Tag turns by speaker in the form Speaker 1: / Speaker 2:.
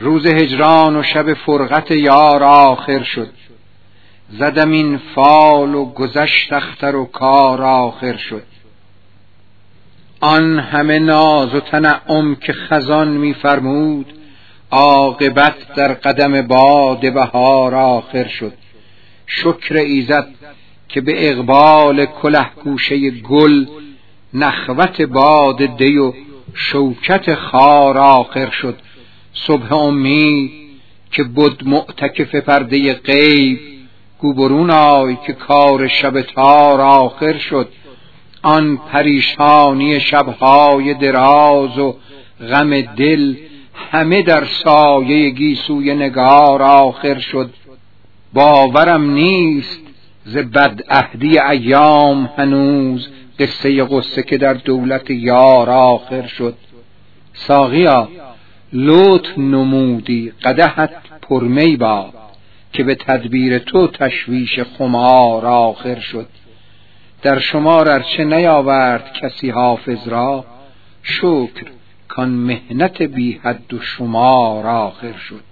Speaker 1: روز هجران و شب فرقت یار آخر شد. زدم این فال و گذشت اختر و کار آخر شد. آن همه ناز و تنعم که خزان میفرمود عاقبت در قدم باد بهار آخر شد. شکر ایزد که به اقبال کله گوشه گل نخوت باد دی و شوکت خار آخر شد. صبح امید که بود معتکف پرده غیب گو برون آی که کار شب تار آخر شد. آن پریشانی شبهای دراز و غم دل همه در سایه گیسوی نگار آخر شد. باورم نیست ز بدعهدی ایام هنوز قصه قصه که در دولت یار آخر شد. ساقیا لطف نمودی قدهت پرمی باد که به تدبیر تو تشویش خمار آخر شد. در شمار ارچه نیاورد کسی حافظ را شکر کان مهنت بی حد و شمار آخر شد.